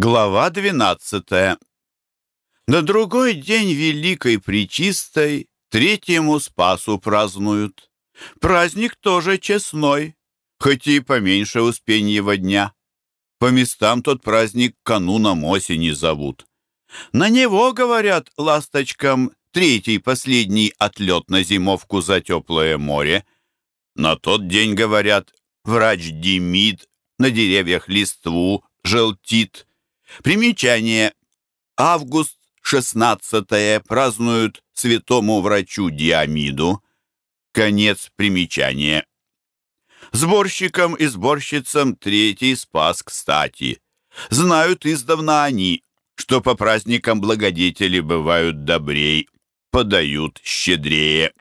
Глава 12 На другой день Великой Пречистой Третьему Спасу празднуют. Праздник тоже честной, хоть и поменьше Успеньего дня. По местам тот праздник кануном осени зовут. На него, говорят, ласточкам третий последний отлет на зимовку за теплое море. На тот день, говорят, врач Демид на деревьях листву желтит, Примечание. Август 16 празднуют святому врачу Диамиду. Конец примечания. Сборщикам и сборщицам третий спас кстати. Знают издавна они, что по праздникам благодетели бывают добрей, подают щедрее.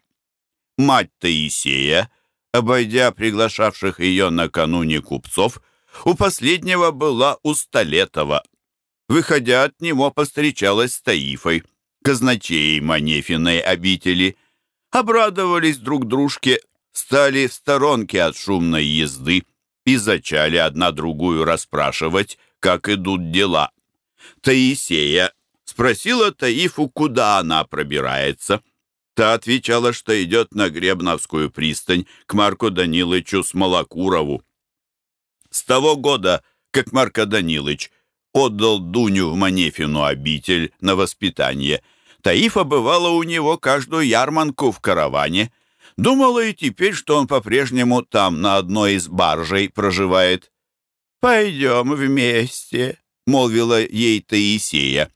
Мать Таисея, обойдя приглашавших ее накануне купцов, у последнего была у Столетова – Выходя от него, постречалась с Таифой, казначеей Манефиной обители. Обрадовались друг дружке, стали в сторонке от шумной езды и зачали одна другую расспрашивать, как идут дела. Таисея спросила Таифу, куда она пробирается. Та отвечала, что идет на Гребновскую пристань к Марку Данилычу Смолокурову. С того года, как Марко Данилыч отдал Дуню в Манефину обитель на воспитание. Таифа бывала у него каждую ярманку в караване. Думала и теперь, что он по-прежнему там на одной из баржей проживает. «Пойдем вместе», — молвила ей Таисея.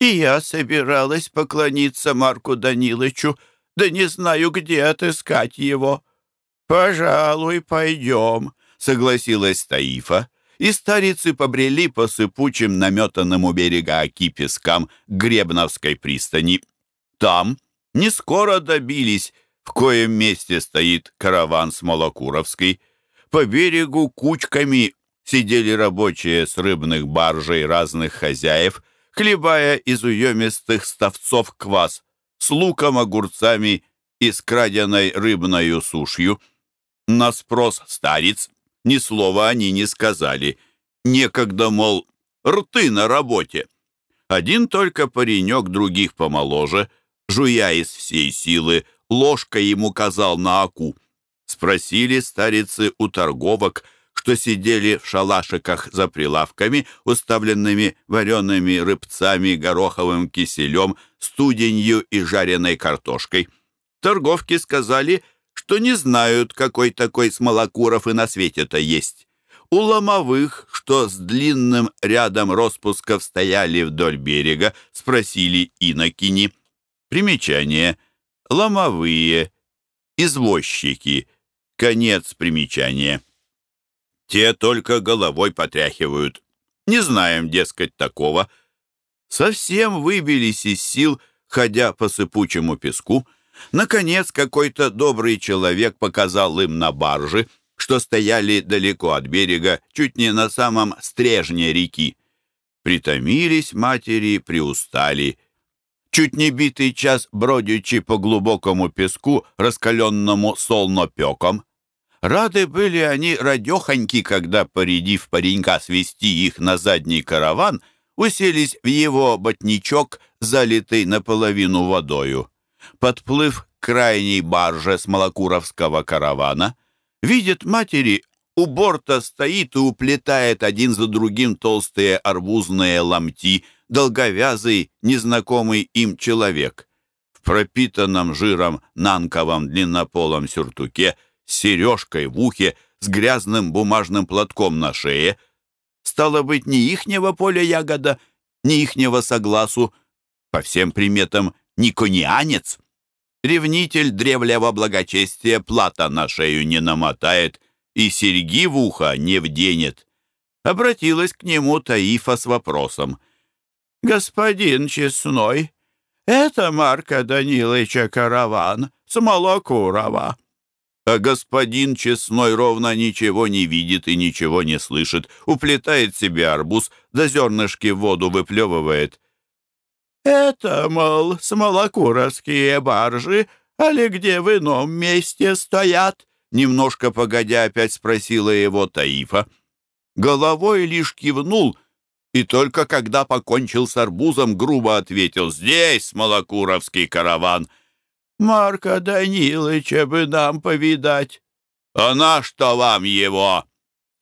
«И я собиралась поклониться Марку Данилычу, да не знаю, где отыскать его». «Пожалуй, пойдем», — согласилась Таифа и старицы побрели по сыпучим наметанным у берега Оки пескам Гребновской пристани. Там не скоро добились, в коем месте стоит караван Смолокуровский. По берегу кучками сидели рабочие с рыбных баржей разных хозяев, хлебая из уемистых ставцов квас с луком, огурцами и с краденой рыбною сушью. На спрос старец ни слова они не сказали. Некогда, мол, рты на работе. Один только паренек, других помоложе, жуя из всей силы, ложкой ему казал на оку. Спросили старицы у торговок, что сидели в шалашиках за прилавками, уставленными вареными рыбцами, гороховым киселем, студенью и жареной картошкой. Торговки сказали — что не знают, какой такой Смолокуров и на свете-то есть. У ломовых, что с длинным рядом распусков стояли вдоль берега, спросили инокини. Примечание. Ломовые. Извозчики. Конец примечания. Те только головой потряхивают. Не знаем, дескать, такого. Совсем выбились из сил, ходя по сыпучему песку, Наконец, какой-то добрый человек показал им на баржи, что стояли далеко от берега, чуть не на самом стрежне реки. Притомились матери, приустали. Чуть не битый час бродячи по глубокому песку, раскаленному солнопеком. Рады были они радехоньки, когда, поредив паренька свести их на задний караван, уселись в его ботничок, залитый наполовину водою. Подплыв к крайней барже с малокуровского каравана, видит матери, у борта стоит и уплетает один за другим толстые арбузные ломти, долговязый, незнакомый им человек. В пропитанном жиром нанковом длиннополом сюртуке, с сережкой в ухе, с грязным бумажным платком на шее. Стало быть, ни ихнего поля ягода, ни ихнего согласу, по всем приметам никонианец. Ревнитель древлего благочестия плата на шею не намотает и серьги в ухо не вденет. Обратилась к нему Таифа с вопросом. «Господин Честной, это Марка Данилыча караван с Малокурова». А господин Честной ровно ничего не видит и ничего не слышит, уплетает себе арбуз, да зернышки в воду выплевывает. «Это, мол, смолокуровские баржи, али где в ином месте стоят?» Немножко погодя опять спросила его Таифа. Головой лишь кивнул, и только когда покончил с арбузом, грубо ответил «Здесь Смолокуровский караван». «Марка Данилыча бы нам повидать». «А на что вам его?»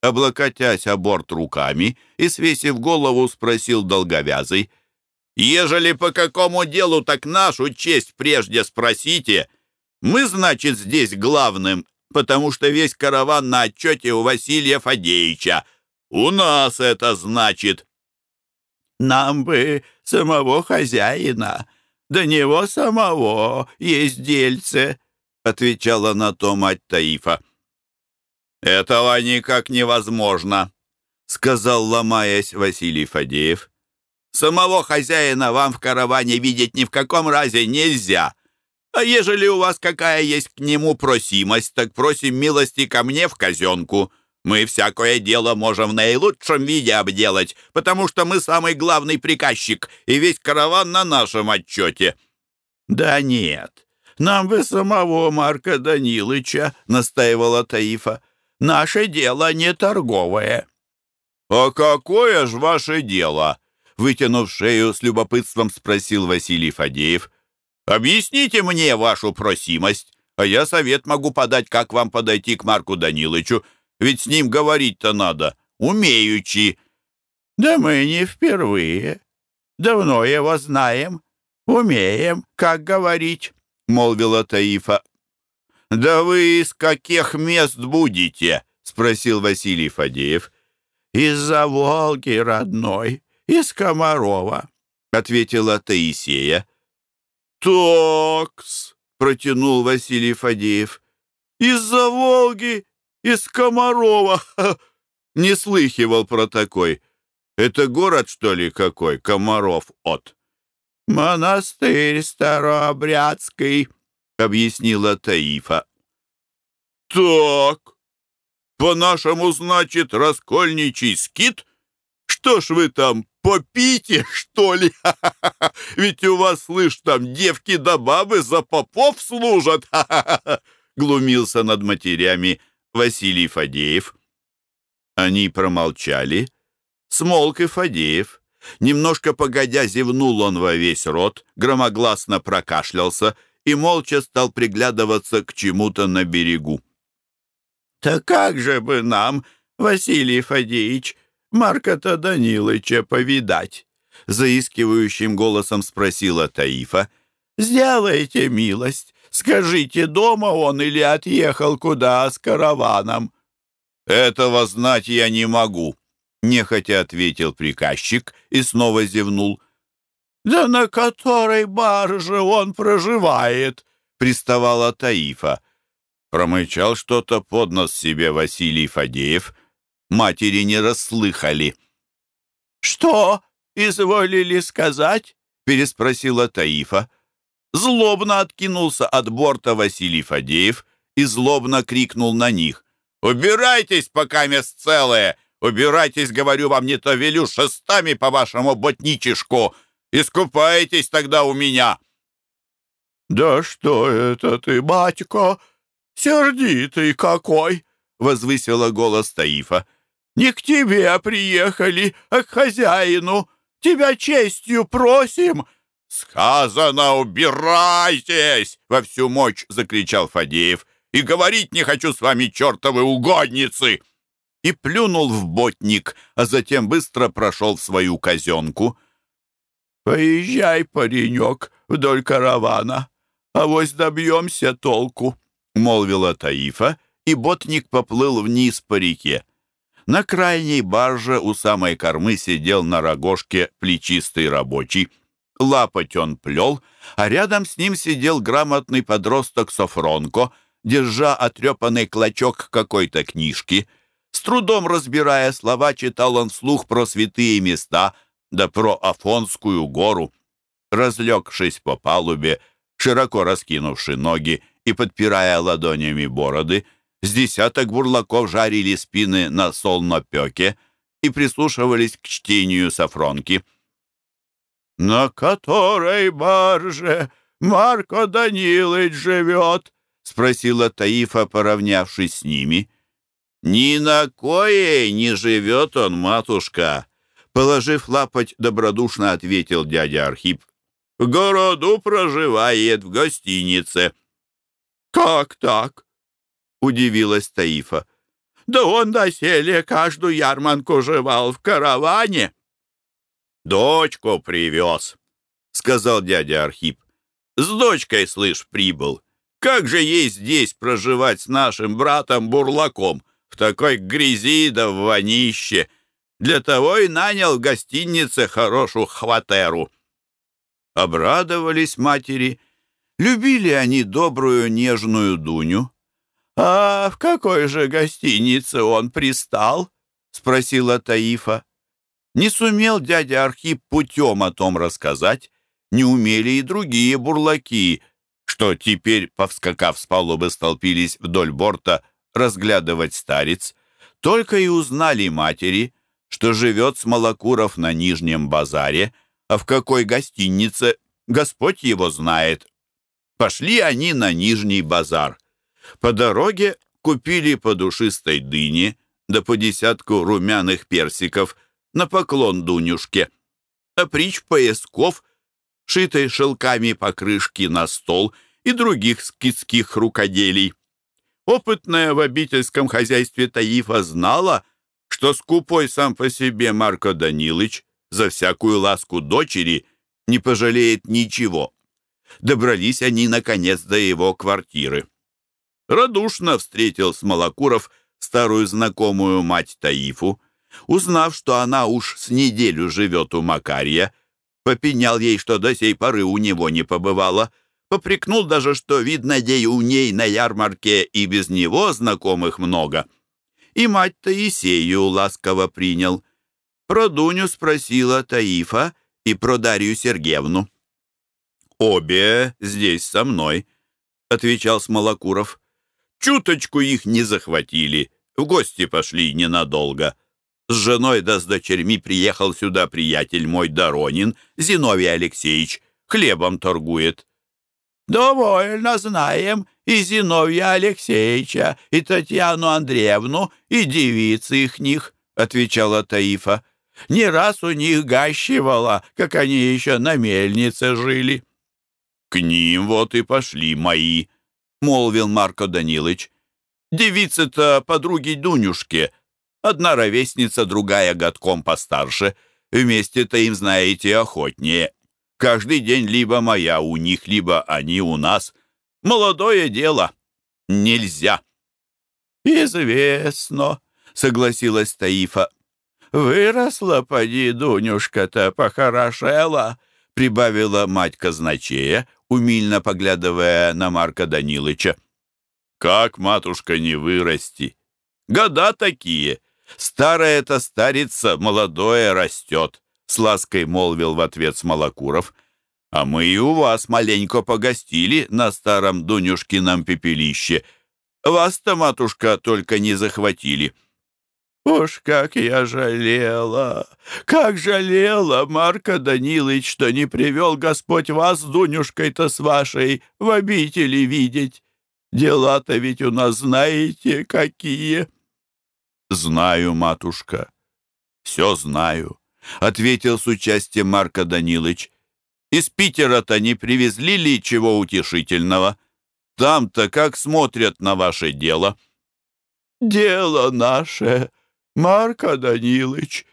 Облокотясь о борт руками и, свесив голову, спросил долговязый. «Ежели по какому делу, так нашу честь прежде спросите. Мы, значит, здесь главным, потому что весь караван на отчете у Василия Фадеевича. У нас это значит». Нам бы самого хозяина, до него самого есть дельце, — отвечала на то мать Таифа. «Этого никак невозможно», — сказал, ломаясь Василий Фадеев. «Самого хозяина вам в караване видеть ни в каком разе нельзя. А ежели у вас какая есть к нему просимость, так просим милости ко мне в казенку. Мы всякое дело можем в наилучшем виде обделать, потому что мы самый главный приказчик, и весь караван на нашем отчете». «Да нет, нам бы самого Марка Данилыча», — настаивала Таифа. «Наше дело не торговое». «А какое ж ваше дело?» — вытянув шею, с любопытством спросил Василий Фадеев. «Объясните мне вашу просимость, а я совет могу подать, как вам подойти к Марку Данилычу, ведь с ним говорить-то надо, умеючи. Да мы не впервые. Давно его знаем. Умеем, как говорить, — молвила Таифа. «Да вы из каких мест будете?» — спросил Василий Фадеев. «Из-за Волги, родной, из Комарова», — ответила Таисея. «Токс!» — протянул Василий Фадеев. «Из-за Волги из Комарова. Не слыхивал про такой. Это город, что ли, какой? Комаров от. Монастырь Старообрядский, объяснила Таифа. Так, по-нашему, значит, раскольничий скит? Что ж вы там, попите, что ли? Ведь у вас, слышь, там девки да бабы за попов служат. Глумился над матерями Василий Фадеев. Они промолчали. Смолк и Фадеев. Немножко погодя зевнул он во весь рот, громогласно прокашлялся и молча стал приглядываться к чему-то на берегу. «Так как же бы нам, Василий Фадеевич, Марка-то Данилыча повидать?» Заискивающим голосом спросила Таифа. «Сделайте милость, Скажите, дома он или отъехал куда с караваном?» «Этого знать я не могу», — нехотя ответил приказчик и снова зевнул. «Да на которой барже он проживает?» — приставала Таифа. Промычал что-то под нос себе Василий Фадеев. Матери не расслыхали. «Что изволили сказать?» — переспросила Таифа. Злобно откинулся от борта Василий Фадеев и злобно крикнул на них. «Убирайтесь, пока мест целые! Убирайтесь, говорю вам, не то велю шестами по вашему ботничишку! Искупайтесь тогда у меня!» «Да что это ты, батько? Сердитый какой!» — возвысила голос Таифа. «Не к тебе приехали, а к хозяину! Тебя честью просим!» «Сказано, убирайтесь!» — во всю мощь закричал Фадеев. «И говорить не хочу с вами, чертовы угодницы!» И плюнул в ботник, а затем быстро прошел в свою казенку. «Поезжай, паренек, вдоль каравана, а вось добьемся толку», — молвила Таифа, и ботник поплыл вниз по реке. На крайней барже у самой кормы сидел на рогожке плечистый рабочий — Лапоть он плел, а рядом с ним сидел грамотный подросток Софронко, держа отрепанный клочок какой-то книжки. С трудом разбирая слова, читал он вслух про святые места, да про Афонскую гору. Разлегшись по палубе, широко раскинувши ноги и подпирая ладонями бороды, с десяток бурлаков жарили спины на солнопеке и прислушивались к чтению Сафронки — «На которой барже Марко Данилыч живет?» — спросила Таифа, поравнявшись с ними. «Ни на коей не живет он, матушка. Положив лапоть, добродушно ответил дядя Архип. «В городу проживает, в гостинице». «Как так?» — удивилась Таифа. «Да он доселе каждую ярманку жевал в караване». «Дочку привез», — сказал дядя Архип. «С дочкой, слышь, прибыл. Как же ей здесь проживать с нашим братом-бурлаком в такой грязи да в вонище?» Для того и нанял в гостинице хорошую хватеру. Обрадовались матери. Любили они добрую нежную Дуню. «А в какой же гостинице он пристал?» — спросила Таифа. Не сумел дядя Архип путем о том рассказать, не умели и другие бурлаки, что теперь, повскакав с палубы, столпились вдоль борта разглядывать старец. Только и узнали матери, что живет Смолокуров на Нижнем базаре, а в какой гостинице Господь его знает. Пошли они на Нижний базар. По дороге купили по душистой дыне да по десятку румяных персиков на поклон Дунюшке, а притч поясков, шитой шелками покрышки на стол и других скидских рукоделий. Опытная в обительском хозяйстве Таифа знала, что скупой сам по себе Марко Данилыч за всякую ласку дочери не пожалеет ничего. Добрались они, наконец, до его квартиры. Радушно встретил Смолокуров старую знакомую мать Таифу. Узнав, что она уж с неделю живет у Макария, попенял ей, что до сей поры у него не побывала, попрекнул даже, что, видно, дей у ней на ярмарке и без него знакомых много — и мать Таисею ласково принял. Про Дуню спросила Таифа и про Дарью Сергеевну. «Обе здесь со мной», — отвечал Смолокуров. «Чуточку их не захватили, в гости пошли ненадолго. С женой да с дочерьми приехал сюда приятель мой Доронин, Зиновий Алексеевич, хлебом торгует». «Довольно знаем и Зиновья Алексеевича, и Татьяну Андреевну, и девицы их них», — отвечала Таифа. «Не раз у них гащивала, как они еще на мельнице жили». «К ним вот и пошли мои», — молвил Марко Данилыч. «Девицы-то подруги Дунюшки, одна ровесница, другая годком постарше. Вместе-то им, знаете, охотнее. Каждый день либо моя у них, либо они у нас. Молодое дело. Нельзя. «Известно», — согласилась Таифа. «Выросла, поди, Дунюшка-то похорошела», — прибавила мать казначея, умильно поглядывая на Марка Данилыча. «Как, матушка, не вырасти? Года такие. Старая-то старица, молодое растет», — с лаской молвил в ответ Смолокуров. А мы и у вас маленько погостили на старом Дунюшкином пепелище. Вас-то, матушка, только не захватили». «Уж как я жалела! Как жалела, Марка Данилыч, что не привел Господь вас с Дунюшкой-то с вашей в обители видеть! Дела-то ведь у нас знаете какие!» «Знаю, матушка, все знаю», — ответил с участием Марка Данилыч. Из Питера-то не привезли ли чего утешительного? Там-то как смотрят на ваше дело?» «Дело наше, Марко Данилыч,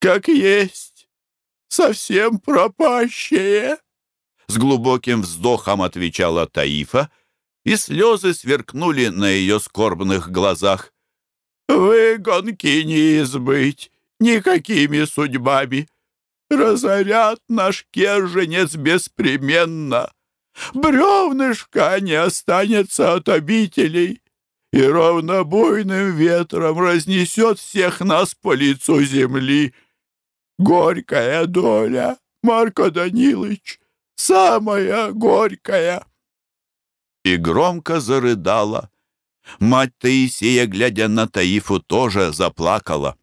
как есть, совсем пропащее!» С глубоким вздохом отвечала Таифа, и слезы сверкнули на ее скорбных глазах. «Выгонки не избыть никакими судьбами!» разорят наш керженец беспременно. Бревнышка не останется от обителей, и ровно буйным ветром разнесет всех нас по лицу земли. Горькая доля, Марко Данилович, самая горькая. И громко зарыдала. Мать Таисия, глядя на Таифу, тоже заплакала.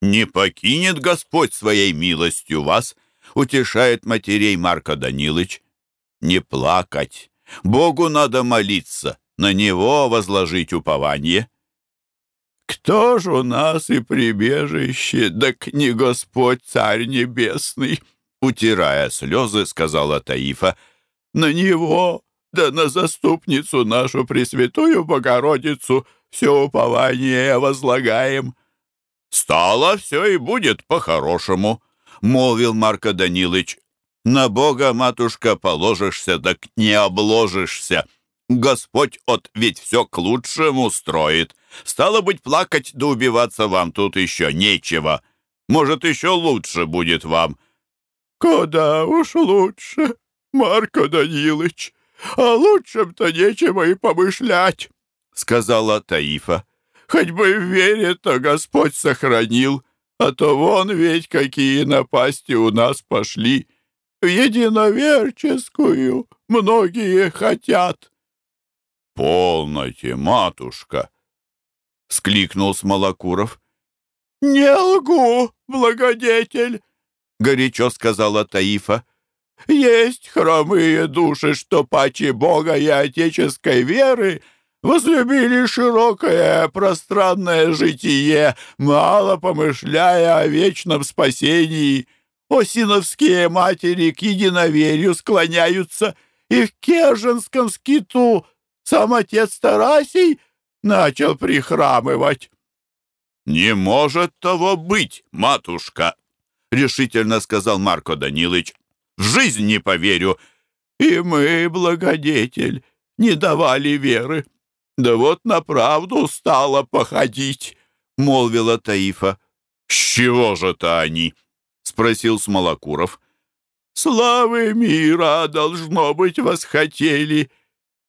«Не покинет Господь своей милостью вас», — утешает матерей Марко Данилыч. «Не плакать. Богу надо молиться, на Него возложить упование». кто ж у нас и прибежище, да к не Господь Царь Небесный?» Утирая слезы, сказала Таифа, «На него, да на заступницу нашу Пресвятую Богородицу все упование возлагаем». «Стало все и будет по-хорошему», — молвил Марко Данилыч. «На Бога, матушка, положишься, так не обложишься. Господь от ведь все к лучшему строит. Стало быть, плакать да убиваться вам тут еще нечего. Может, еще лучше будет вам». «Куда уж лучше, Марко Данилыч, а лучшем-то нечего и помышлять», — сказала Таифа. «Хоть бы в вере-то Господь сохранил, а то вон ведь какие напасти у нас пошли. В единоверческую многие хотят». «Полноте, матушка!» — скликнул Смолокуров. «Не лгу, благодетель!» — горячо сказала Таифа. «Есть хромые души, что паче Бога и отеческой веры возлюбили широкое пространное житие, мало помышляя о вечном спасении. Осиновские матери к единоверию склоняются, и в Керженском скиту сам отец Тарасий начал прихрамывать. «Не может того быть, матушка!» — решительно сказал Марко Данилович. «В жизнь не поверю!» «И мы, благодетель, не давали веры. Да вот на правду стало походить», — молвила Таифа. «С чего же-то они?» — спросил Смолокуров. «Славы мира, должно быть, восхотели.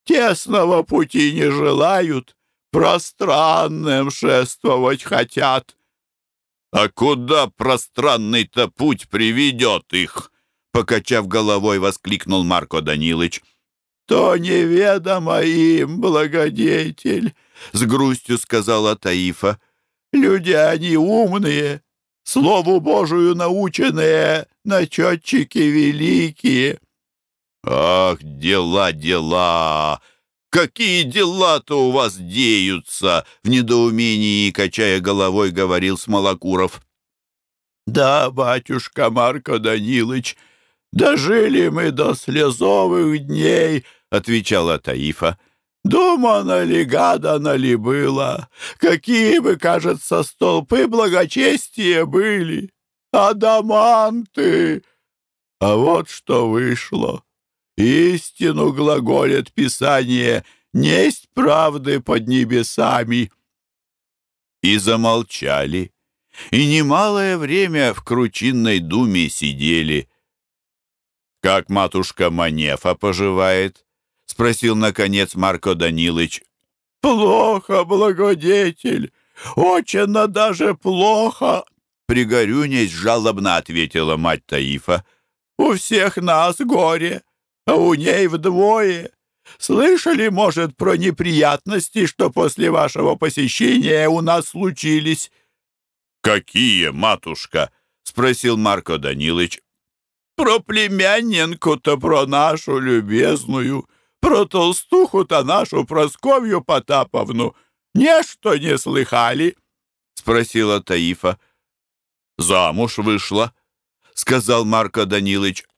Тесного пути не желают, пространным шествовать хотят. «А куда пространный-то путь приведет их?» Покачав головой, воскликнул Марко Данилыч. «То неведомо им, благодетель», — с грустью сказала Таифа. «Люди они умные, Слову Божию наученные, начетчики великие». «Ах, дела, дела!» «Какие дела-то у вас деются?» — в недоумении, качая головой, говорил Смолокуров. «Да, батюшка Марко Данилыч, дожили мы до слезовых дней», — отвечала Таифа. «Думано ли, гадано ли было? Какие бы, кажется, столпы благочестия были? Адаманты! А вот что вышло!» Истину глаголит Писание, несть правды под небесами. И замолчали, и немалое время в кручинной думе сидели. «Как матушка Манефа поживает?» — спросил, наконец, Марко Данилыч. «Плохо, благодетель, очень даже плохо!» Пригорюнясь, жалобно ответила мать Таифа. «У всех нас горе, а у ней вдвое. Слышали, может, про неприятности, что после вашего посещения у нас случились?» «Какие, матушка?» — спросил Марко Данилович. «Про племянненку-то, про нашу любезную, про толстуху-то нашу Просковью Потаповну. Нечто не слыхали?» — спросила Таифа. «Замуж вышла», — сказал Марко Данилович.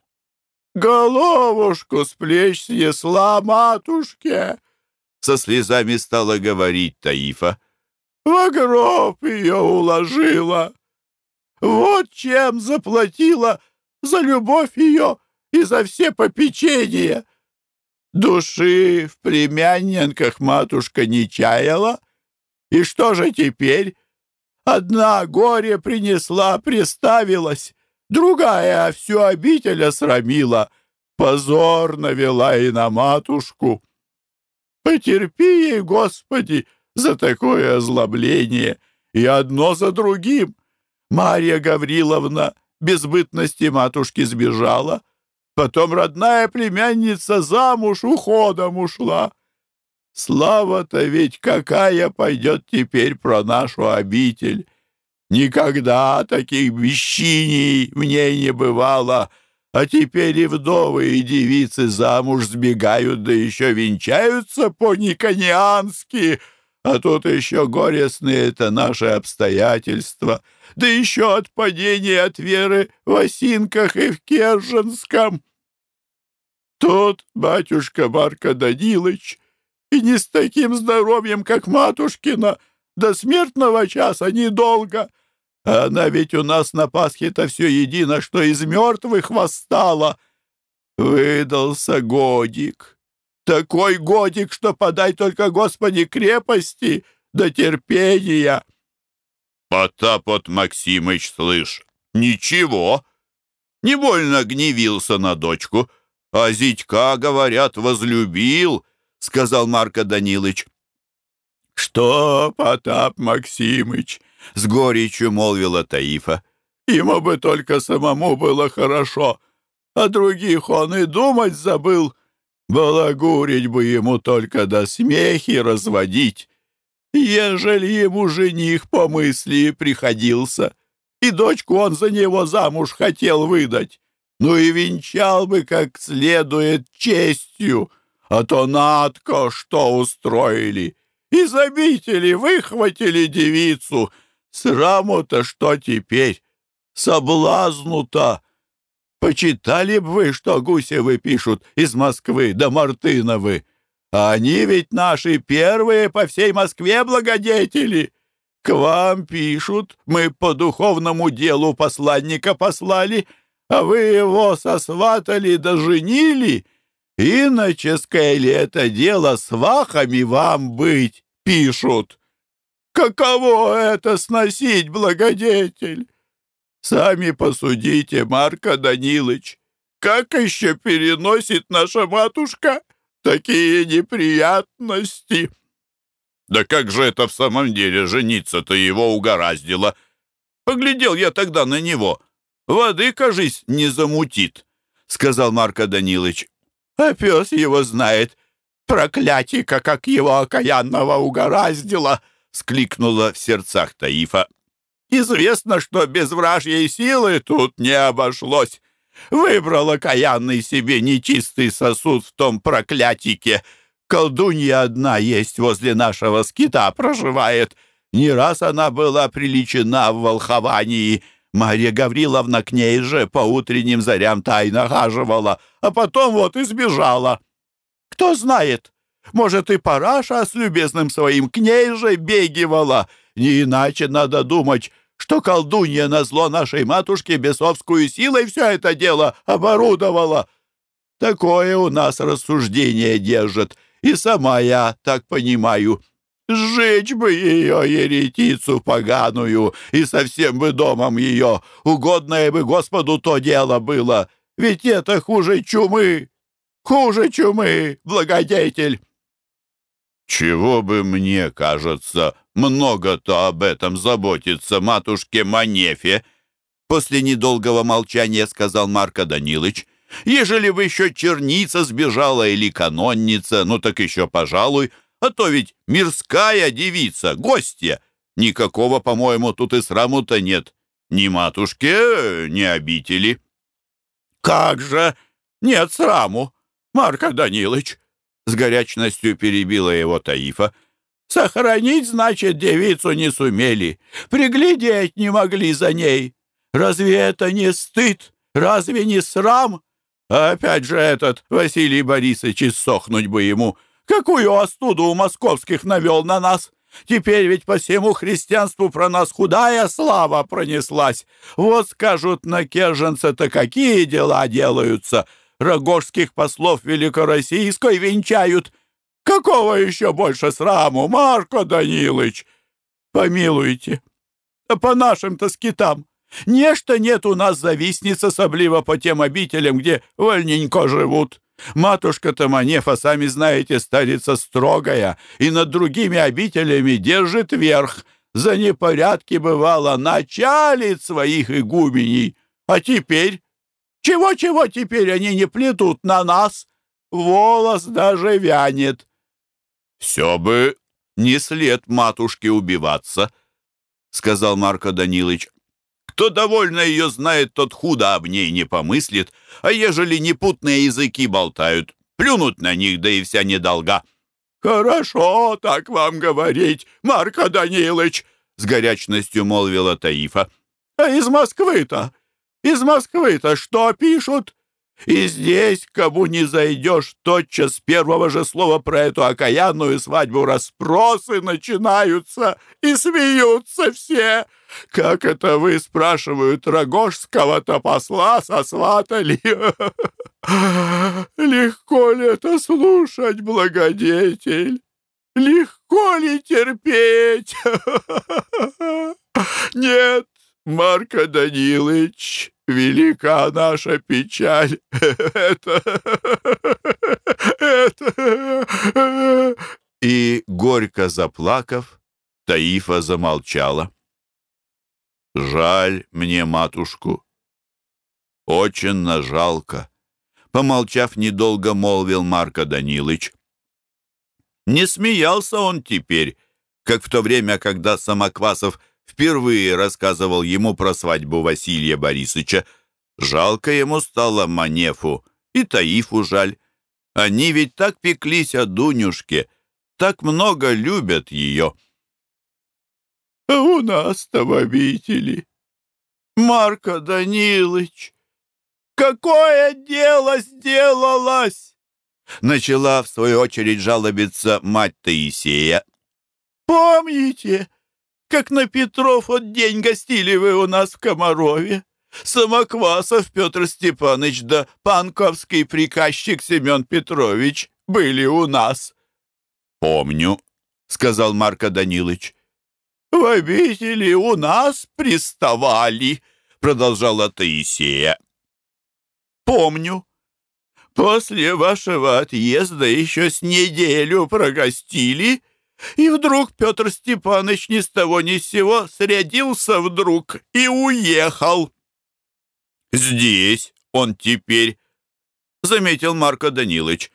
Головушку с плеч снесла матушке!» Со слезами стала говорить Таифа. «В гроб ее уложила! Вот чем заплатила за любовь ее и за все попечения! Души в племянненках матушка не чаяла, и что же теперь? Одна горе принесла, приставилась, Другая всю обитель осрамила, позор навела и на матушку. Потерпи ей, Господи, за такое озлобление, и одно за другим. Марья Гавриловна без бытности матушки сбежала, потом родная племянница замуж уходом ушла. Слава-то ведь какая пойдет теперь про нашу обитель. Никогда таких бесчиний в ней не бывало, а теперь и вдовы, и девицы замуж сбегают, да еще венчаются по-никониански. А тут еще горестные это наши обстоятельства, да еще от падения от веры в Осинках и в Керженском. Тут батюшка Марко Данилович, и не с таким здоровьем, как матушкина, до смертного часа недолго. А она ведь у нас на Пасхе-то все едино, что из мертвых восстала. Выдался годик. Такой годик, что подай только Господи крепости до терпения. Потап от Максимыч, слышь, ничего. Не больно гневился на дочку, а зятька, говорят, возлюбил, сказал Марко Данилыч. Что, Потап Максимыч, с горечью молвила Таифа, ему бы только самому было хорошо, а других он и думать забыл. Балагурить бы ему только до смехи разводить, ежели ему жених по мысли приходился, и дочку он за него замуж хотел выдать, ну и венчал бы как следует честью, а то надко что устроили. Из обители выхватили девицу. Сраму-то что теперь? Соблазну-то Почитали бы вы, что Гусевы пишут из Москвы до Мартыновы. А они ведь наши первые по всей Москве благодетели. К вам пишут, мы по духовному делу посланника послали, а вы его сосватали да женили. Иноческое ли это дело с вахами вам быть, пишут. Каково это сносить, благодетель? Сами посудите, Марко Данилыч, как еще переносит наша матушка такие неприятности? Да как же это в самом деле жениться-то его угораздило? Поглядел я тогда на него. Воды, кажись, не замутит, — сказал Марко Данилыч. А пес его знает. Проклятика, как его окаянного угораздило! — скликнула в сердцах Таифа. Известно, что без вражьей силы тут не обошлось. Выбрал окаянный себе нечистый сосуд в том проклятике. Колдунья одна есть возле нашего скита проживает. Не раз она была приличена в волховании. Марья Гавриловна к ней же по утренним зарям тайно хаживала, а потом вот и сбежала. Кто знает, может, и Параша с любезным своим к ней же бегивала. Не иначе надо думать, что колдунья на зло нашей матушке бесовскую силой все это дело оборудовала. Такое у нас рассуждение держит, и сама я так понимаю. Сжечь бы ее, еретицу поганую, и совсем бы домом ее, угодное бы Господу то дело было, ведь это хуже чумы, хуже чумы, благодетель. Чего бы мне, кажется, много-то об этом заботится матушке Манефе, после недолгого молчания сказал Марко Данилыч. Ежели бы еще черница сбежала или канонница, ну так еще, пожалуй, а то ведь мирская девица, гостья. Никакого, по-моему, тут и сраму-то нет. Ни матушке, ни обители. Как же нет сраму, Марко Данилыч? С горячностью перебила его Таифа. «Сохранить, значит, девицу не сумели. Приглядеть не могли за ней. Разве это не стыд? Разве не срам? А опять же этот Василий Борисович иссохнуть бы ему. Какую остуду у московских навел на нас!» Теперь ведь по всему христианству про нас худая слава пронеслась. Вот скажут на Керженце-то какие дела делаются рогожских послов Великороссийской венчают. Какого еще больше сраму, Марко Данилыч? Помилуйте, а по нашим-то скитам. Нечто нет у нас завистниц, особливо по тем обителям, где вольненько живут. Матушка-то Манефа, сами знаете, старица строгая, и над другими обителями держит верх. За непорядки, бывало, началит своих игуменей. А теперь чего-чего теперь они не плетут на нас? Волос даже вянет. Все бы не след матушке убиваться, сказал Марко Данилович. Кто довольно ее знает, тот худо об ней не помыслит, а ежели непутные языки болтают, плюнуть на них, да и вся недолга. «Хорошо так вам говорить, Марко Данилович!» с горячностью молвила Таифа. «А из Москвы-то? Из Москвы-то что пишут? И здесь, кому не зайдешь, тотчас первого же слова про эту окаянную свадьбу расспросы начинаются и смеются все. Как это вы, спрашивают, Рогожского-то посла сосватали? Легко ли это слушать, благодетель? Легко ли терпеть? Нет, Марко Данилович, велика наша печаль. Это... Это... И, горько заплакав, Таифа замолчала. «Жаль мне матушку. Очень жалко», — помолчав недолго, молвил Марко Данилыч. Не смеялся он теперь, как в то время, когда Самоквасов впервые рассказывал ему про свадьбу Василия Борисовича. Жалко ему стало Манефу, и Таифу жаль. Они ведь так пеклись о Дунюшке, так много любят ее. А у нас-то в обители, Марко Данилович, какое дело сделалось? Начала, в свою очередь, жалобиться мать Таисея. «Помните, как на Петров от день гостили вы у нас в Комарове. Самоквасов Петр Степанович да панковский приказчик Семен Петрович были у нас. «Помню», — сказал Марко Данилович. «В обители у нас приставали», — продолжала Таисея. «Помню. После вашего отъезда еще с неделю прогостили, и вдруг Петр Степанович ни с того ни с сего срядился вдруг и уехал. «Здесь он теперь», — заметил Марко Данилович.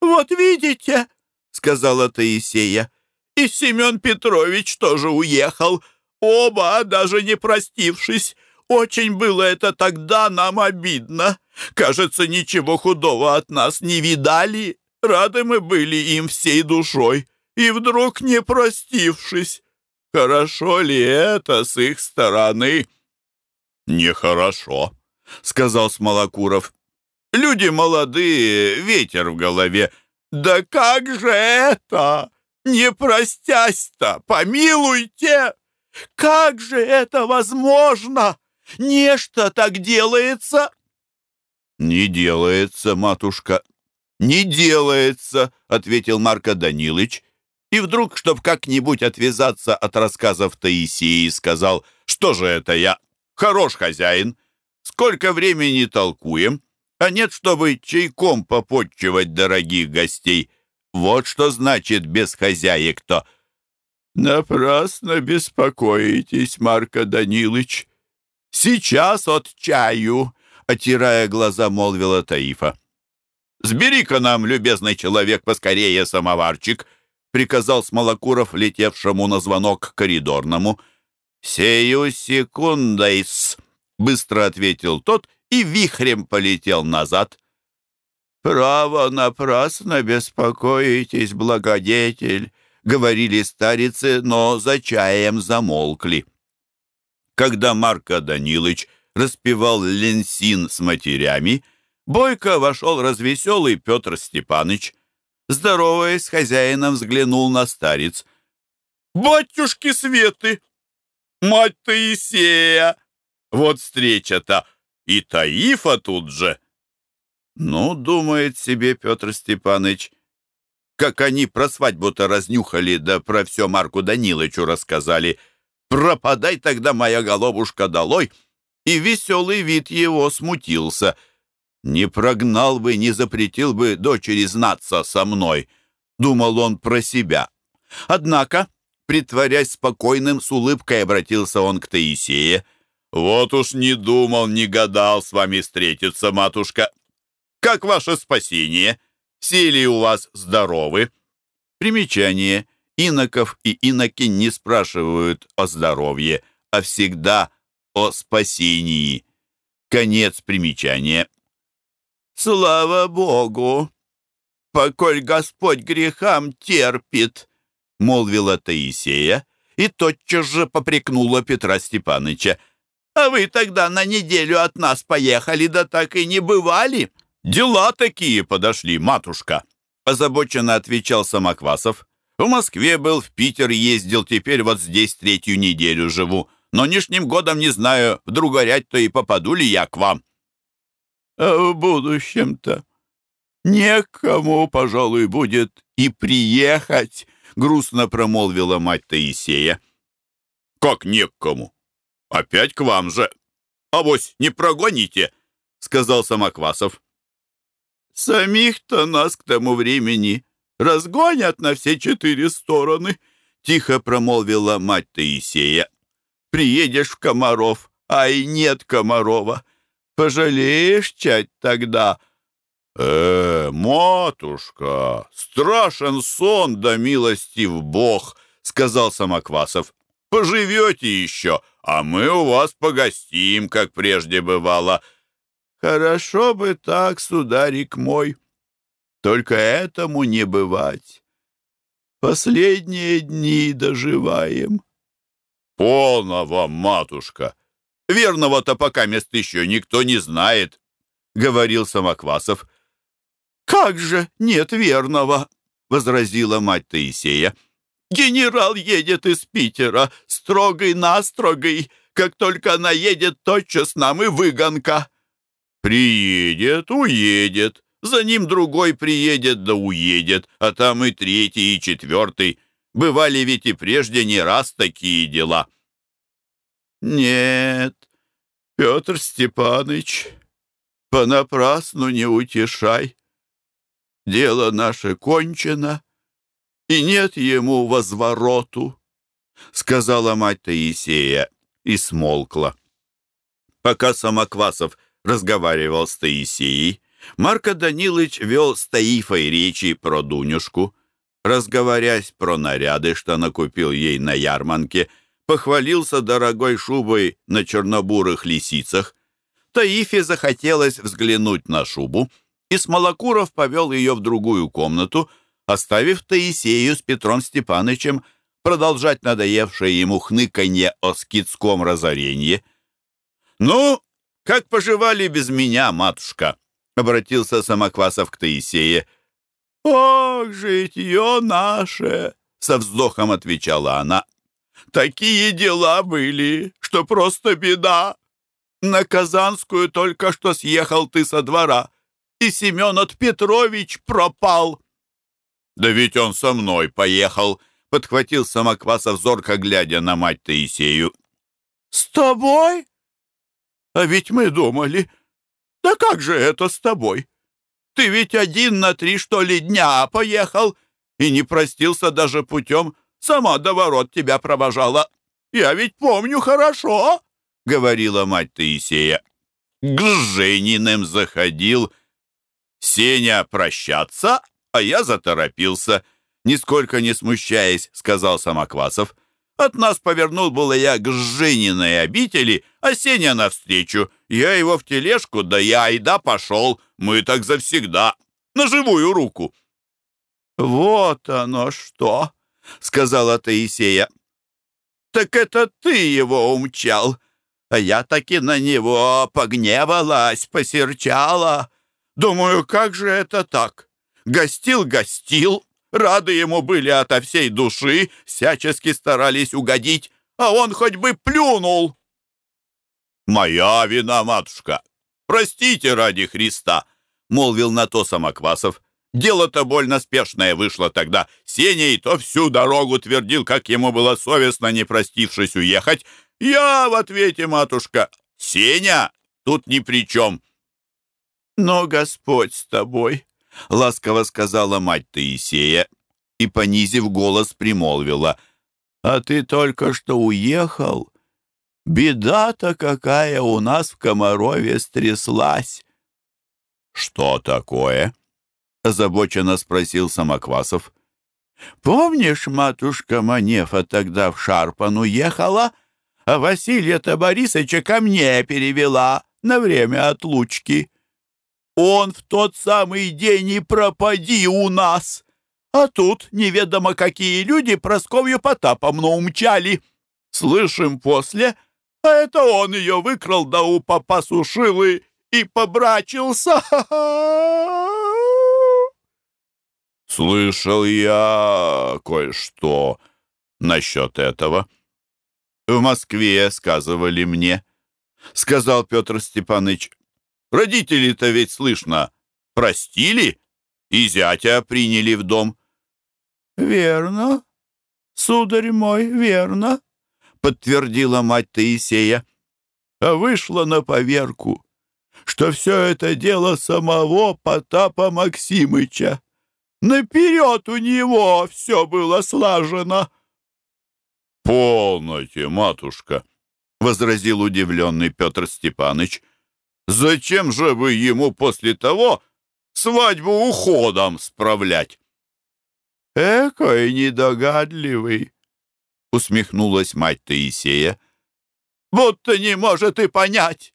«Вот видите», — сказала Таисея, — «и Семен Петрович тоже уехал, оба, даже не простившись. Очень было это тогда нам обидно. Кажется, ничего худого от нас не видали. Рады мы были им всей душой и вдруг не простившись. Хорошо ли это с их стороны? Нехорошо, сказал Смолокуров. Люди молодые, ветер в голове. Да как же это? Не простясь-то, помилуйте! Как же это возможно? Нечто так делается? Не делается, матушка, не делается, ответил Марко Данилович и вдруг, чтоб как-нибудь отвязаться от рассказов Таисии, сказал, что же это я, хорош хозяин, сколько времени толкуем, а нет, чтобы чайком попотчевать дорогих гостей. Вот что значит без хозяек-то. Напрасно беспокоитесь, Марко Данилыч. Сейчас от чаю, отирая глаза, молвила Таифа. Сбери-ка нам, любезный человек, поскорее самоварчик, — приказал Смолокуров, летевшему на звонок коридорному. «Сею секундайс», — быстро ответил тот и вихрем полетел назад. «Право напрасно беспокоитесь, благодетель», — говорили старицы, но за чаем замолкли. Когда Марко Данилыч распевал ленсин с матерями, бойко вошел развеселый Петр Степаныч здороваясь с хозяином, взглянул на старец. «Батюшки Светы! Мать Таисея! Вот встреча-то! И Таифа тут же!» «Ну, — думает себе Петр Степаныч, — как они про свадьбу-то разнюхали, да про все Марку Данилычу рассказали. Пропадай тогда, моя головушка, долой!» И веселый вид его смутился — не прогнал бы, не запретил бы дочери знаться со мной, думал он про себя. Однако, притворяясь спокойным, с улыбкой обратился он к Таисее. «Вот уж не думал, не гадал с вами встретиться, матушка. Как ваше спасение? Все ли у вас здоровы?» Примечание. Иноков и иноки не спрашивают о здоровье, а всегда о спасении. Конец примечания. «Слава Богу! поколь Господь грехам терпит», — молвила Таисея и тотчас же попрекнула Петра Степаныча. «А вы тогда на неделю от нас поехали, да так и не бывали?» «Дела такие подошли, матушка», — озабоченно отвечал Самоквасов. «В Москве был, в Питер ездил, теперь вот здесь третью неделю живу. Но нынешним годом не знаю, вдруг горять-то и попаду ли я к вам». «А в будущем-то некому, пожалуй, будет и приехать», — грустно промолвила мать Таисея. «Как некому? Опять к вам же. Авось не прогоните», — сказал Самоквасов. «Самих-то нас к тому времени разгонят на все четыре стороны», — тихо промолвила мать Таисея. «Приедешь в Комаров, а и нет Комарова. Пожалеешь, чать, тогда?» «Э, матушка, страшен сон, да милостив Бог!» — сказал Самоквасов. «Поживете еще, а мы у вас погостим, как прежде бывало». «Хорошо бы так, сударик мой, только этому не бывать. Последние дни доживаем». «Полно вам, матушка! Верного-то пока мест еще никто не знает», — говорил Самоквасов. «Как же нет верного!» — возразила мать Таисея. «Генерал едет из Питера, строгий-настрогий. Как только она едет, тотчас нам и выгонка». «Приедет, уедет. За ним другой приедет да уедет, а там и третий, и четвертый. Бывали ведь и прежде не раз такие дела». «Нет, Петр Степаныч, понапрасну не утешай дело наше кончено, и нет ему возвороту», — сказала мать Таисея и смолкла. Пока Самоквасов разговаривал с Таисеей, Марко Данилович вел с Таифой речи про Дунюшку. Разговорясь про наряды, что накупил ей на ярманке, похвалился дорогой шубой на чернобурых лисицах. Таифе захотелось взглянуть на шубу — и Смолокуров повел ее в другую комнату, оставив Таисею с Петром Степанычем продолжать надоевшее ему хныканье о скидском разорении. «Ну, как поживали без меня, матушка?» — обратился Самоквасов к Таисее. «Ох, житье наше!» — со вздохом отвечала она. «Такие дела были, что просто беда. На Казанскую только что съехал ты со двора» и Семен от Петрович пропал». «Да ведь он со мной поехал», — подхватил Самоквасов, зорко глядя на мать Таисею. «С тобой? А ведь мы думали, да как же это с тобой? Ты ведь один на три, что ли, дня поехал и не простился даже путем, сама до ворот тебя провожала. Я ведь помню хорошо», — говорила мать Таисея. «К Жениным заходил», Сеня прощаться, а я заторопился. Нисколько не смущаясь, сказал Самоквасов. От нас повернул было я к Жениной обители, а Сеня навстречу. Я его в тележку, да я айда пошел. Мы так завсегда. На живую руку. «Вот оно что!» — сказала Таисея. «Так это ты его умчал, а я таки на него погневалась, посерчала. Думаю, как же это так? Гостил, гостил, рады ему были ото всей души, всячески старались угодить, а он хоть бы плюнул. «Моя вина, матушка! Простите ради Христа!» — молвил на то Самоквасов. «Дело-то больно спешное вышло тогда. Сеня и то всю дорогу твердил, как ему было совестно, не простившись, уехать. Я в ответе, матушка, Сеня тут ни при чем. «Но Господь с тобой», — ласково сказала мать Таисея и, понизив голос, примолвила, «А ты только что уехал? Беда-то какая у нас в Комарове стряслась!» «Что такое?» — озабоченно спросил Самоквасов. «Помнишь, матушка Манефа тогда в Шарпан уехала, а Василия-то Борисовича ко мне перевела на время отлучки?» он в тот самый день и пропади у нас. А тут неведомо какие люди Просковью Потаповну умчали. Слышим после, а это он ее выкрал да у папа сушилы и побрачился. Слышал я кое-что насчет этого. В Москве сказывали мне, — сказал Петр Степанович. Родители-то ведь, слышно, простили и зятя приняли в дом. «Верно, сударь мой, верно», — подтвердила мать Таисея. «А вышло на поверку, что все это дело самого Потапа Максимыча. Наперед у него все было слажено». «Полноте, матушка», — возразил удивленный Петр Степаныч. «Зачем же вы ему после того свадьбу уходом справлять?» «Экой недогадливый!» — усмехнулась мать Таисея. «Будто не может и понять!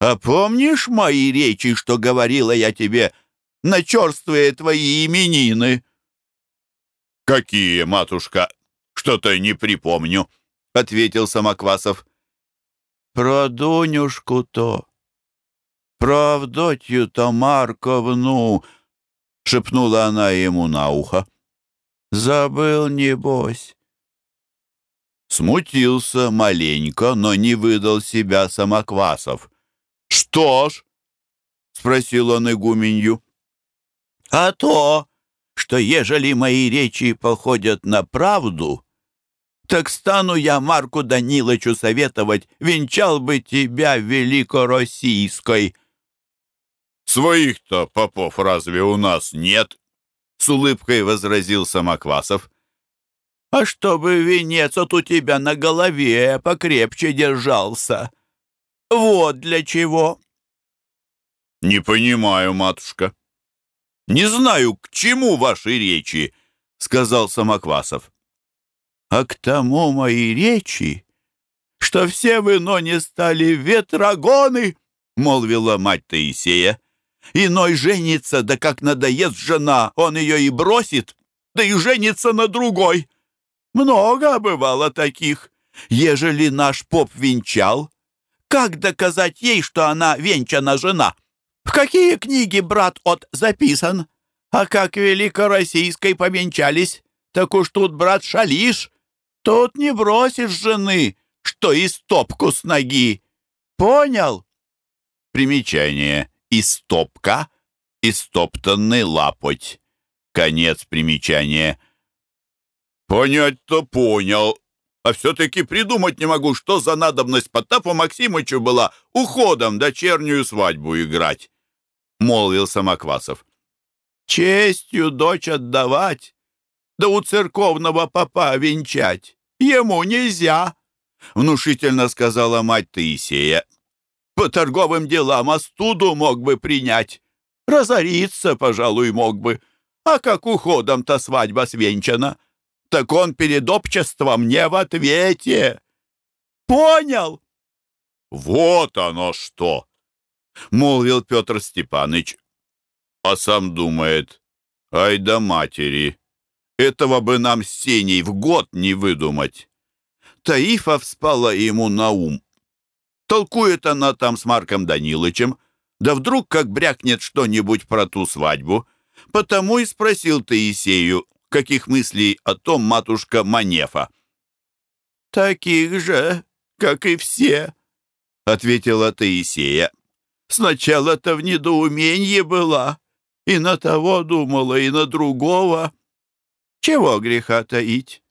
А помнишь мои речи, что говорила я тебе на черствые твои именины?» «Какие, матушка? Что-то не припомню», — ответил Самоквасов. «Про Дунюшку-то, про Авдотью-то Марковну», — шепнула она ему на ухо. Забыл, небось. Смутился маленько, но не выдал себя Самоквасов. «Что ж?» — спросил он игуменью. «А то, что ежели мои речи походят на правду, так стану я Марку Даниловичу советовать, венчал бы тебя великороссийской». «Своих-то попов разве у нас нет?» с улыбкой возразил Самоквасов. «А чтобы венец от у тебя на голове покрепче держался. Вот для чего». «Не понимаю, матушка. Не знаю, к чему ваши речи», — сказал Самоквасов. «А к тому мои речи, что все вы, но не стали ветрогоны», — молвила мать Таисея. Иной женится, да как надоест жена, он ее и бросит, да и женится на другой. Много бывало таких. Ежели наш поп венчал, как доказать ей, что она венчана жена? В какие книги брат от записан? А как великороссийской повенчались, так уж тут, брат, шалишь. Тут не бросишь жены, что и стопку с ноги. Понял? Примечание истопка, истоптанный лапоть. Конец примечания. Понять-то понял, а все-таки придумать не могу, что за надобность Потапу Максимычу была уходом дочернюю свадьбу играть, — молвил Самоквасов. Честью дочь отдавать, да у церковного попа венчать. Ему нельзя, — внушительно сказала мать Таисея. По торговым делам остуду мог бы принять. Разориться, пожалуй, мог бы. А как уходом-то свадьба свенчана, так он перед обществом не в ответе. Понял? Вот оно что! Молвил Петр Степаныч. А сам думает, ай да матери, этого бы нам с Сеней в год не выдумать. Таифа вспала ему на ум. Толкует она там с Марком Данилычем, да вдруг как брякнет что-нибудь про ту свадьбу. Потому и спросил Таисею, каких мыслей о том матушка Манефа. «Таких же, как и все», — ответила Таисея. «Сначала-то в недоумении была, и на того думала, и на другого. Чего греха таить?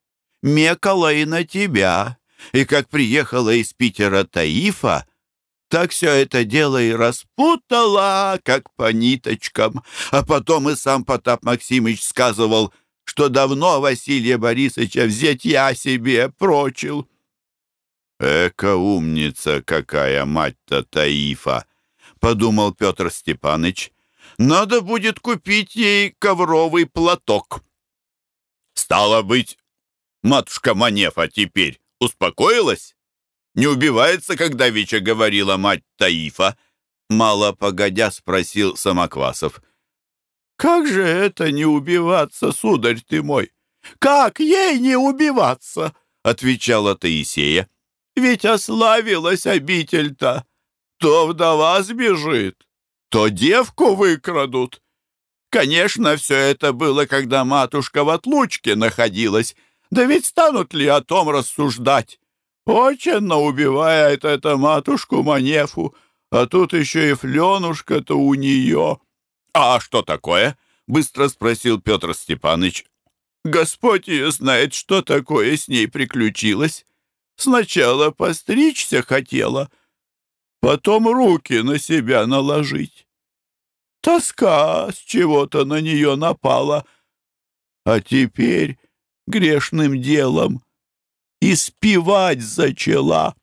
Мекала и на тебя, и как приехала из Питера Таифа, так все это дело и распутала, как по ниточкам. А потом и сам Потап Максимыч сказывал, что давно Василия Борисовича взять я себе прочил. «Эка умница какая мать-то Таифа!» — подумал Петр Степаныч. «Надо будет купить ей ковровый платок». «Стало быть, матушка Манефа теперь Успокоилась? Не убивается, когда Вича говорила мать Таифа. Мало погодя спросил Самоквасов. «Как же это не убиваться, сударь ты мой? Как ей не убиваться?» Отвечала Таисея. «Ведь ославилась обитель-то. То вдова сбежит, то девку выкрадут. Конечно, все это было, когда матушка в отлучке находилась. Да ведь станут ли о том рассуждать? Очень убивает эта матушку Манефу, а тут еще и Фленушка-то у нее. — А что такое? — быстро спросил Петр Степаныч. — Господь ее знает, что такое с ней приключилось. Сначала постричься хотела, потом руки на себя наложить. Тоска с чего-то на нее напала, а теперь грешным делом испевать зачала.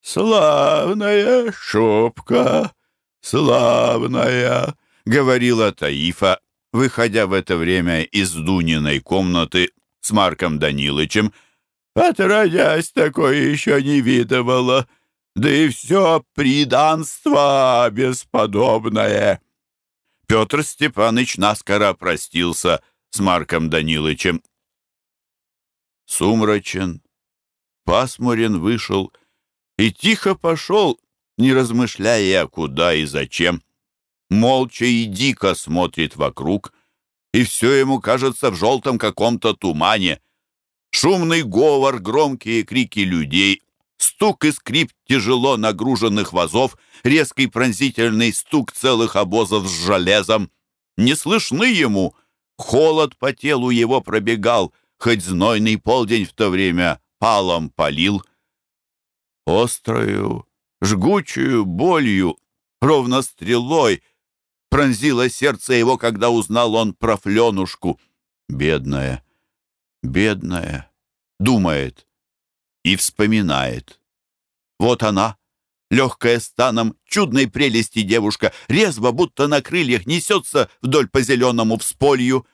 «Славная шопка, славная!» — говорила Таифа, выходя в это время из Дуниной комнаты с Марком Данилычем. «Отродясь, такое еще не видывала, да и все приданство бесподобное!» Петр Степаныч наскоро простился с Марком Данилычем. Сумрачен, пасмурен вышел — и тихо пошел, не размышляя, куда и зачем. Молча и дико смотрит вокруг, и все ему кажется в желтом каком-то тумане. Шумный говор, громкие крики людей, стук и скрип тяжело нагруженных вазов, резкий пронзительный стук целых обозов с железом. Не слышны ему, холод по телу его пробегал, хоть знойный полдень в то время палом полил — Острою, жгучую болью, ровно стрелой, пронзило сердце его, когда узнал он про Фленушку. Бедная, бедная, думает и вспоминает. Вот она, легкая станом, чудной прелести девушка, резво, будто на крыльях, несется вдоль по зеленому всполью.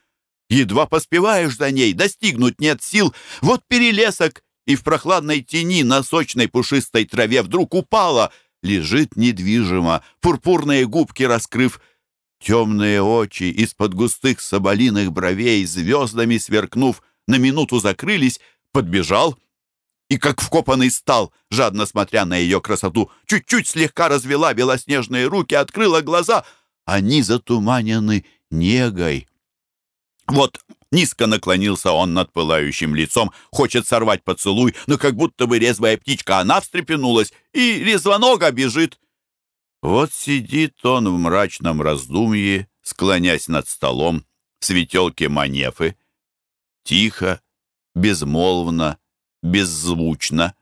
Едва поспеваешь за ней, достигнуть нет сил. Вот перелесок, и в прохладной тени на сочной пушистой траве вдруг упала, лежит недвижимо, пурпурные губки раскрыв, темные очи из-под густых соболиных бровей, звездами сверкнув, на минуту закрылись, подбежал и, как вкопанный стал, жадно смотря на ее красоту, чуть-чуть слегка развела белоснежные руки, открыла глаза, они затуманены негой. Вот Низко наклонился он над пылающим лицом, хочет сорвать поцелуй, но как будто бы резвая птичка, она встрепенулась, и резвонога бежит. Вот сидит он в мрачном раздумье, склонясь над столом, в светелке манефы. Тихо, безмолвно, беззвучно.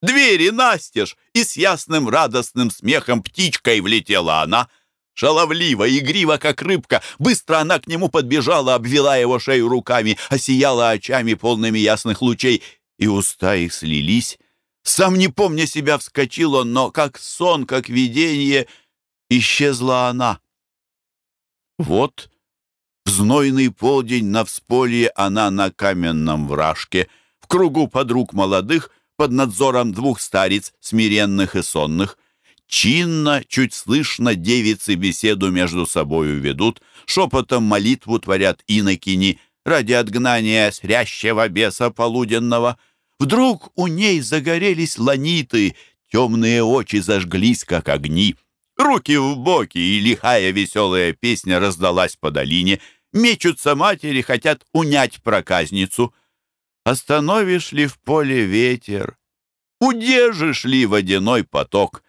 Двери настежь, и с ясным радостным смехом птичкой влетела она — Шаловливо, игриво, как рыбка, быстро она к нему подбежала, обвела его шею руками, осияла очами, полными ясных лучей, и уста их слились. Сам не помня себя, вскочил он, но как сон, как видение, исчезла она. Вот в знойный полдень на всполье она на каменном вражке, в кругу подруг молодых, под надзором двух стариц, смиренных и сонных. Чинно, чуть слышно, девицы беседу между собою ведут, шепотом молитву творят инокини ради отгнания срящего беса полуденного. Вдруг у ней загорелись ланиты, темные очи зажглись, как огни. Руки в боки, и лихая веселая песня раздалась по долине. Мечутся матери, хотят унять проказницу. Остановишь ли в поле ветер? Удержишь ли водяной поток?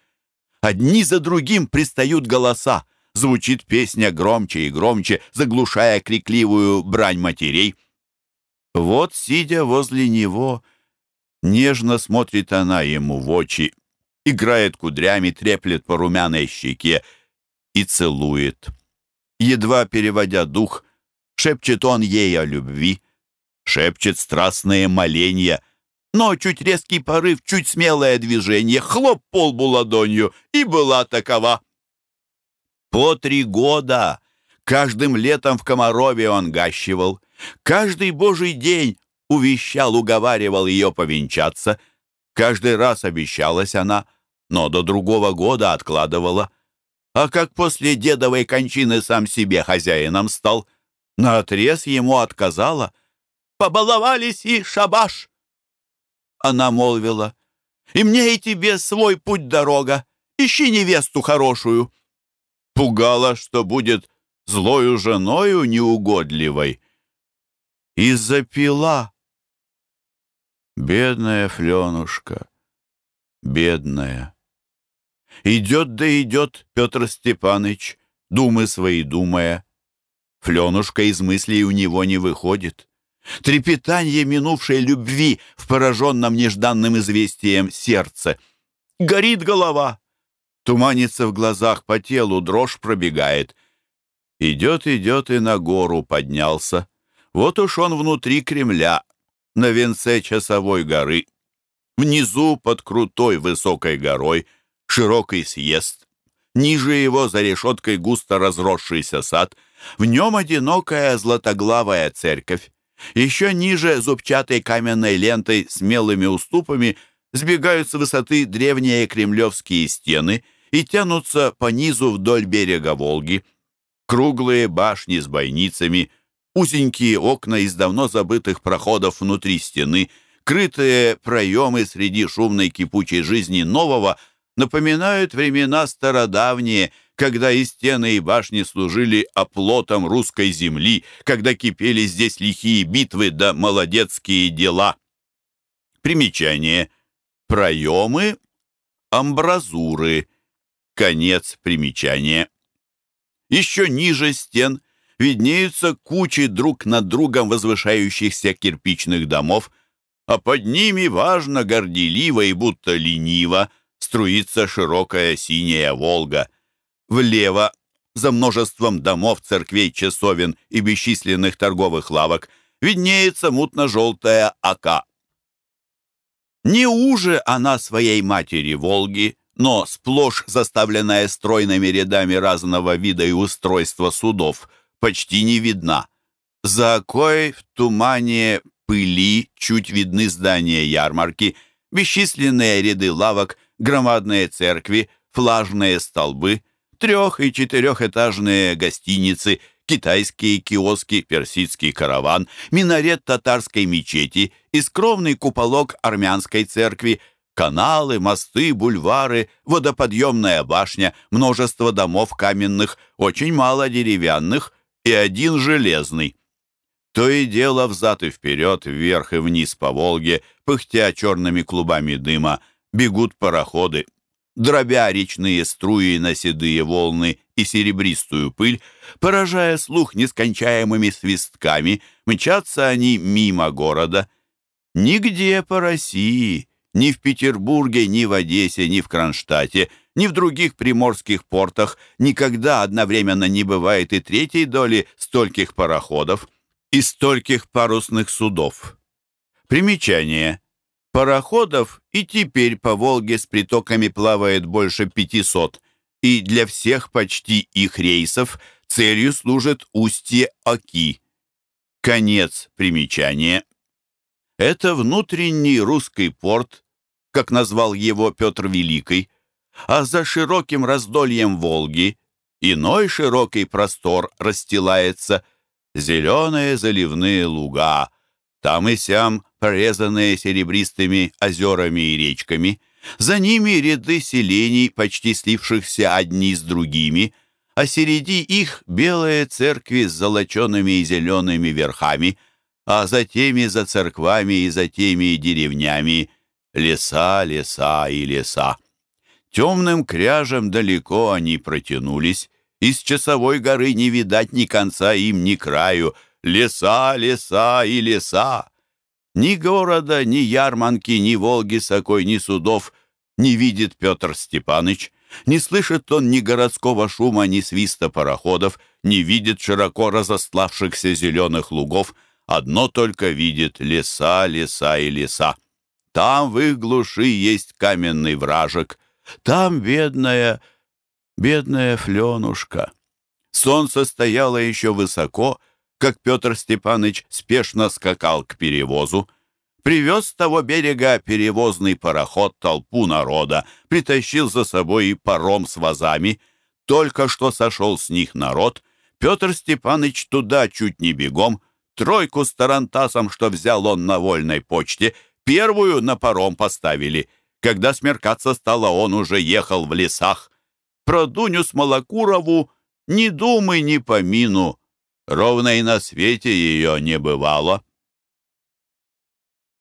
Одни за другим пристают голоса. Звучит песня громче и громче, заглушая крикливую брань матерей. Вот, сидя возле него, нежно смотрит она ему в очи, играет кудрями, треплет по румяной щеке и целует. Едва переводя дух, шепчет он ей о любви, шепчет страстные моления — но чуть резкий порыв, чуть смелое движение, хлоп полбу ладонью, и была такова. По три года каждым летом в Комарове он гащивал. Каждый божий день увещал, уговаривал ее повенчаться. Каждый раз обещалась она, но до другого года откладывала. А как после дедовой кончины сам себе хозяином стал, наотрез ему отказала. «Побаловались и шабаш!» Она молвила. «И мне и тебе свой путь дорога. Ищи невесту хорошую». Пугала, что будет злою женою неугодливой. И запила. Бедная Фленушка, бедная. Идет да идет Петр Степаныч, думы свои думая. Фленушка из мыслей у него не выходит. Трепетание минувшей любви в пораженном нежданным известием сердце. Горит голова. Туманится в глазах, по телу дрожь пробегает. Идет, идет и на гору поднялся. Вот уж он внутри Кремля, на венце часовой горы. Внизу, под крутой высокой горой, широкий съезд. Ниже его, за решеткой, густо разросшийся сад. В нем одинокая златоглавая церковь. Еще ниже зубчатой каменной лентой с мелыми уступами сбегают с высоты древние кремлевские стены и тянутся по низу вдоль берега Волги. Круглые башни с бойницами, узенькие окна из давно забытых проходов внутри стены, крытые проемы среди шумной кипучей жизни нового напоминают времена стародавние, когда и стены, и башни служили оплотом русской земли, когда кипели здесь лихие битвы да молодецкие дела. Примечание. Проемы, амбразуры. Конец примечания. Еще ниже стен виднеются кучи друг над другом возвышающихся кирпичных домов, а под ними, важно, горделиво и будто лениво, струится широкая синяя Волга. Влево, за множеством домов, церквей, часовен и бесчисленных торговых лавок, виднеется мутно-желтая ока. Не уже она своей матери Волги, но сплошь заставленная стройными рядами разного вида и устройства судов, почти не видна. За окой в тумане пыли чуть видны здания ярмарки, бесчисленные ряды лавок, громадные церкви, флажные столбы, трех- и четырехэтажные гостиницы, китайские киоски, персидский караван, минарет татарской мечети и скромный куполок армянской церкви – Каналы, мосты, бульвары, водоподъемная башня, множество домов каменных, очень мало деревянных и один железный. То и дело взад и вперед, вверх и вниз по Волге, пыхтя черными клубами дыма, бегут пароходы. Дробя речные струи на седые волны и серебристую пыль, поражая слух нескончаемыми свистками, мчатся они мимо города. Нигде по России ни в Петербурге, ни в Одессе, ни в Кронштадте, ни в других приморских портах никогда одновременно не бывает и третьей доли стольких пароходов и стольких парусных судов. Примечание. Пароходов и теперь по Волге с притоками плавает больше 500, и для всех почти их рейсов целью служит устье Оки. Конец примечания. Это внутренний русский порт как назвал его Петр Великий, а за широким раздольем Волги иной широкий простор расстилается, зеленые заливные луга, там и сям порезанные серебристыми озерами и речками, за ними ряды селений, почти слившихся одни с другими, а среди их белые церкви с золочеными и зелеными верхами, а за теми за церквами и за теми деревнями леса, леса и леса. Темным кряжем далеко они протянулись, из часовой горы не видать ни конца им, ни краю. Леса, леса и леса. Ни города, ни ярманки, ни Волги сокой, ни судов не видит Петр Степаныч. Не слышит он ни городского шума, ни свиста пароходов, не видит широко разославшихся зеленых лугов. Одно только видит леса, леса и леса. Там в их глуши есть каменный вражек. Там бедная, бедная Фленушка. Солнце стояло еще высоко, как Петр Степаныч спешно скакал к перевозу. Привез с того берега перевозный пароход толпу народа, притащил за собой и паром с вазами. Только что сошел с них народ, Петр Степаныч туда чуть не бегом, тройку с тарантасом, что взял он на вольной почте, первую на паром поставили. Когда смеркаться стало, он уже ехал в лесах. Про Дуню Смолокурову ни думай, ни помину, ровно и на свете ее не бывало.